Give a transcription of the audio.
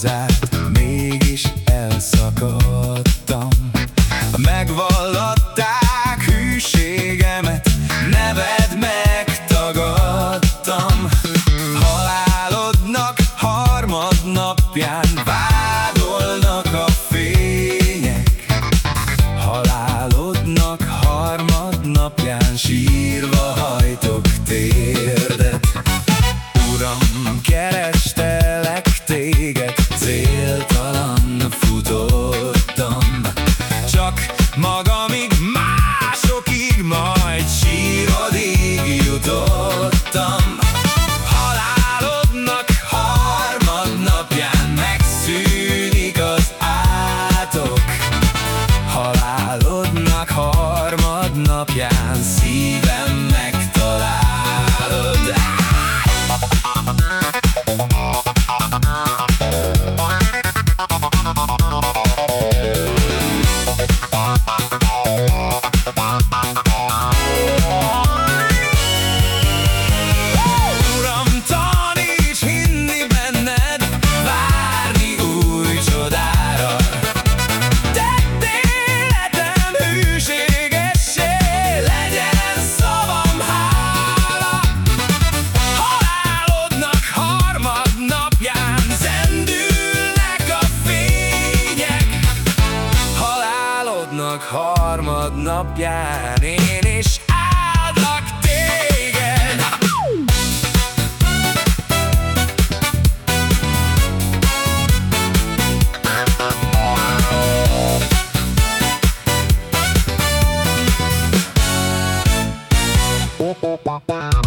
hozzád Mégis elszakadtam. Megvallatták hűségemet Neved megtagadtam. Halálodnak harmadnapján Vádolnak a fények. Halálodnak harmadnapján Sírva hajtok térdet. Uram, kerestelek téged céltalan futottam. Csak magamig, másokig, majd sírodig jutottam. Halálodnak harmadnapján megszűnik az átok. Halálodnak harmadnapján szívem Halálodnak harmadnapján én is áldlak téged. Ba ba ba ba